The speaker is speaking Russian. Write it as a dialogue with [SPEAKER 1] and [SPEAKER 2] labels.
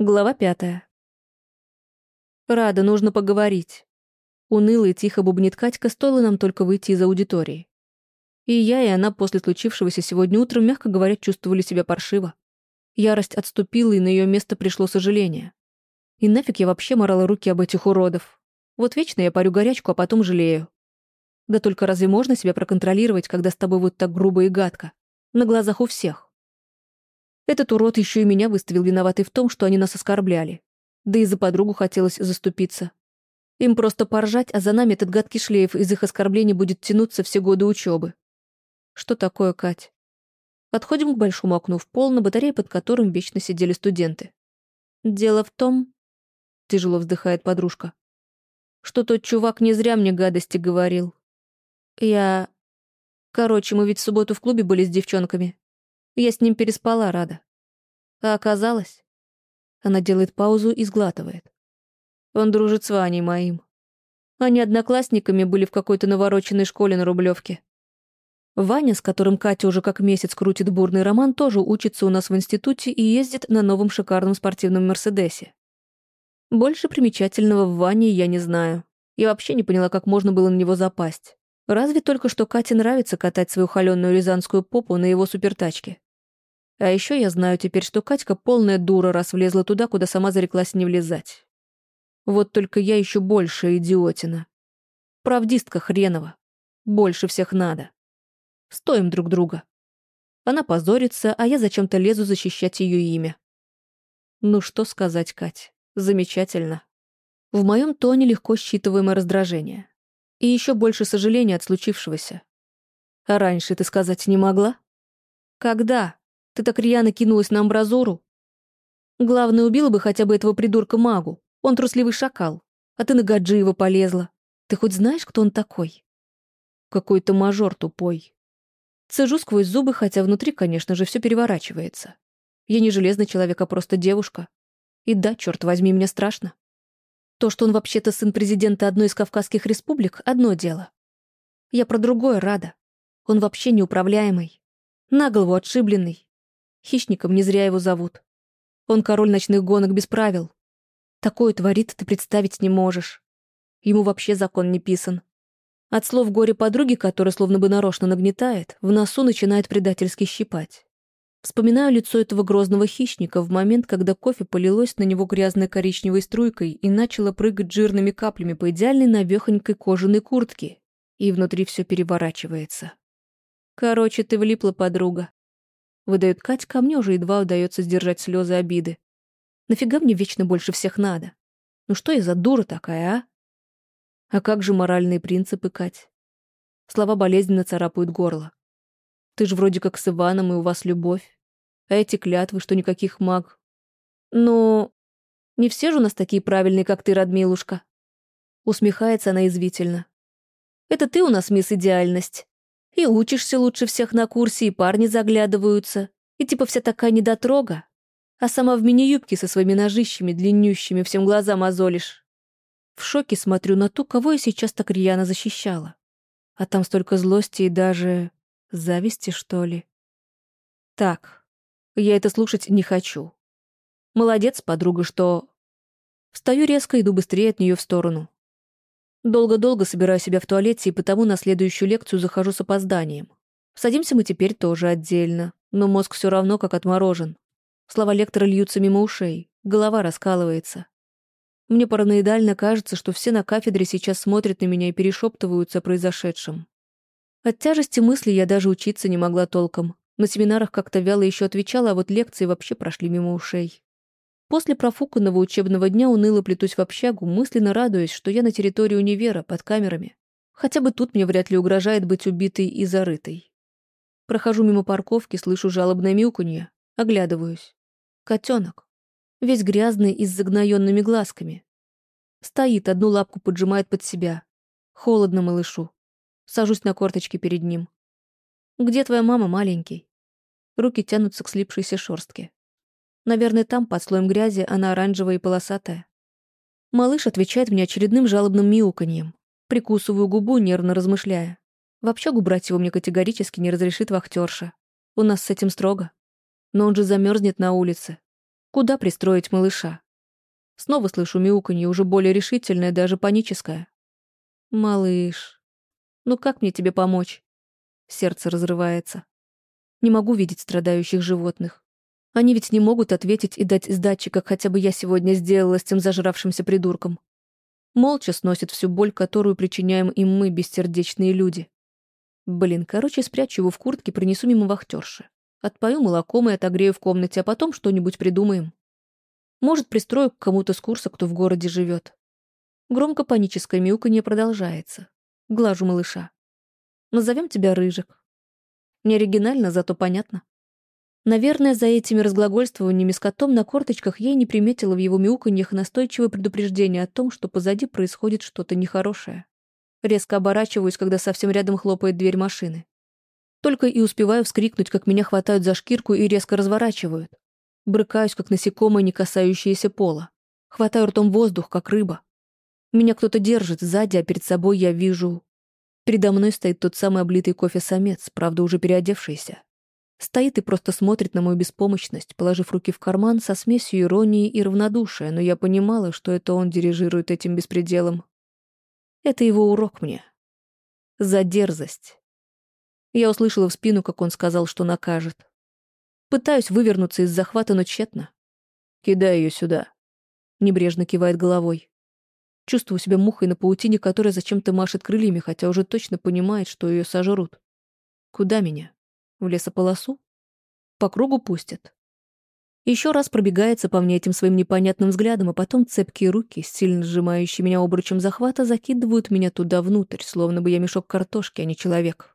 [SPEAKER 1] Глава пятая. «Рада, нужно поговорить». Уныло и тихо бубнит Катька, стоило нам только выйти из аудитории. И я, и она после случившегося сегодня утром, мягко говоря, чувствовали себя паршиво. Ярость отступила, и на ее место пришло сожаление. И нафиг я вообще морала руки об этих уродов. Вот вечно я парю горячку, а потом жалею. Да только разве можно себя проконтролировать, когда с тобой вот так грубо и гадко? На глазах у всех. Этот урод еще и меня выставил виноватой в том, что они нас оскорбляли. Да и за подругу хотелось заступиться. Им просто поржать, а за нами этот гадкий шлейф из их оскорблений будет тянуться все годы учебы. Что такое, Кать? Подходим к большому окну в пол, на батарее под которым вечно сидели студенты. Дело в том... Тяжело вздыхает подружка. Что тот чувак не зря мне гадости говорил. Я... Короче, мы ведь в субботу в клубе были с девчонками. Я с ним переспала, Рада. А оказалось... Она делает паузу и сглатывает. Он дружит с Ваней моим. Они одноклассниками были в какой-то навороченной школе на Рублевке. Ваня, с которым Катя уже как месяц крутит бурный роман, тоже учится у нас в институте и ездит на новом шикарном спортивном Мерседесе. Больше примечательного в Ване я не знаю. Я вообще не поняла, как можно было на него запасть. Разве только что Кате нравится катать свою холеную рязанскую попу на его супертачке. А еще я знаю теперь, что Катька полная дура, раз влезла туда, куда сама зареклась не влезать. Вот только я еще больше идиотина. Правдистка хренова. Больше всех надо. Стоим друг друга. Она позорится, а я зачем-то лезу защищать ее имя. Ну что сказать, Кать, замечательно. В моем тоне легко считываемое раздражение. И еще больше сожаления от случившегося. А раньше ты сказать не могла? Когда? Ты так рьяно кинулась на амбразуру. Главное, убила бы хотя бы этого придурка магу. Он трусливый шакал. А ты на Гаджиева полезла. Ты хоть знаешь, кто он такой? Какой-то мажор тупой. Цежу сквозь зубы, хотя внутри, конечно же, все переворачивается. Я не железный человек, а просто девушка. И да, черт возьми, мне страшно. То, что он вообще-то сын президента одной из Кавказских республик, одно дело. Я про другое рада. Он вообще неуправляемый. На голову отшибленный. Хищником не зря его зовут. Он король ночных гонок без правил. Такое творит, ты представить не можешь. Ему вообще закон не писан. От слов горе подруги, которая словно бы нарочно нагнетает, в носу начинает предательски щипать. Вспоминаю лицо этого грозного хищника в момент, когда кофе полилось на него грязной коричневой струйкой и начало прыгать жирными каплями по идеальной навехонькой кожаной куртке, и внутри все переворачивается. Короче, ты влипла, подруга. Выдает Катька, а мне уже едва удается сдержать слезы обиды. Нафига мне вечно больше всех надо? Ну что я за дура такая, а? А как же моральные принципы, Кать? Слова болезненно царапают горло. Ты же вроде как с Иваном, и у вас любовь. А эти клятвы, что никаких маг. Ну, не все же у нас такие правильные, как ты, Радмилушка. Усмехается она извительно. Это ты у нас мисс Идеальность. И учишься лучше всех на курсе, и парни заглядываются. И типа вся такая недотрога. А сама в мини-юбке со своими ножищами длиннющими всем глаза мозолишь. В шоке смотрю на ту, кого я сейчас так рьяно защищала. А там столько злости и даже... зависти, что ли. Так, я это слушать не хочу. Молодец, подруга, что... Встаю резко, иду быстрее от нее в сторону. Долго-долго собираю себя в туалете и потому на следующую лекцию захожу с опозданием. Садимся мы теперь тоже отдельно, но мозг все равно как отморожен. Слова лектора льются мимо ушей, голова раскалывается. Мне параноидально кажется, что все на кафедре сейчас смотрят на меня и перешептываются о произошедшем. От тяжести мысли я даже учиться не могла толком. На семинарах как-то вяло еще отвечала, а вот лекции вообще прошли мимо ушей. После профуканного учебного дня уныло плетусь в общагу, мысленно радуясь, что я на территории универа, под камерами. Хотя бы тут мне вряд ли угрожает быть убитой и зарытой. Прохожу мимо парковки, слышу жалобное мяуканье, оглядываюсь. Котенок. Весь грязный и с загноенными глазками. Стоит, одну лапку поджимает под себя. Холодно малышу. Сажусь на корточки перед ним. «Где твоя мама, маленький?» Руки тянутся к слипшейся шорстке. Наверное, там, под слоем грязи, она оранжевая и полосатая. Малыш отвечает мне очередным жалобным мяуканьем. Прикусываю губу, нервно размышляя. В общагу его мне категорически не разрешит вахтерша. У нас с этим строго. Но он же замерзнет на улице. Куда пристроить малыша? Снова слышу мяуканье, уже более решительное, даже паническое. «Малыш, ну как мне тебе помочь?» Сердце разрывается. Не могу видеть страдающих животных. Они ведь не могут ответить и дать сдачи, как хотя бы я сегодня сделала с тем зажравшимся придурком. Молча сносит всю боль, которую причиняем им мы, бессердечные люди. Блин, короче, спрячу его в куртке, принесу мимо вахтерши. Отпою молоком и отогрею в комнате, а потом что-нибудь придумаем. Может, пристрою к кому-то с курса, кто в городе живет. Громко паническое мяуканье продолжается. Глажу малыша. Назовем тебя Рыжик. Не оригинально, зато понятно. Наверное, за этими разглагольствованиями с котом на корточках я и не приметила в его мяуканьях настойчивое предупреждение о том, что позади происходит что-то нехорошее. Резко оборачиваюсь, когда совсем рядом хлопает дверь машины. Только и успеваю вскрикнуть, как меня хватают за шкирку и резко разворачивают. Брыкаюсь, как насекомое, не касающееся пола. Хватаю ртом воздух, как рыба. Меня кто-то держит сзади, а перед собой я вижу... Передо мной стоит тот самый облитый кофе самец, правда, уже переодевшийся. Стоит и просто смотрит на мою беспомощность, положив руки в карман со смесью иронии и равнодушия, но я понимала, что это он дирижирует этим беспределом. Это его урок мне. За дерзость. Я услышала в спину, как он сказал, что накажет. Пытаюсь вывернуться из захвата, но тщетно. «Кидай ее сюда», — небрежно кивает головой. Чувствую себя мухой на паутине, которая зачем-то машет крыльями, хотя уже точно понимает, что ее сожрут. Куда меня? В лесополосу? По кругу пустят. Еще раз пробегается по мне этим своим непонятным взглядом, а потом цепкие руки, сильно сжимающие меня обручем захвата, закидывают меня туда внутрь, словно бы я мешок картошки, а не человек.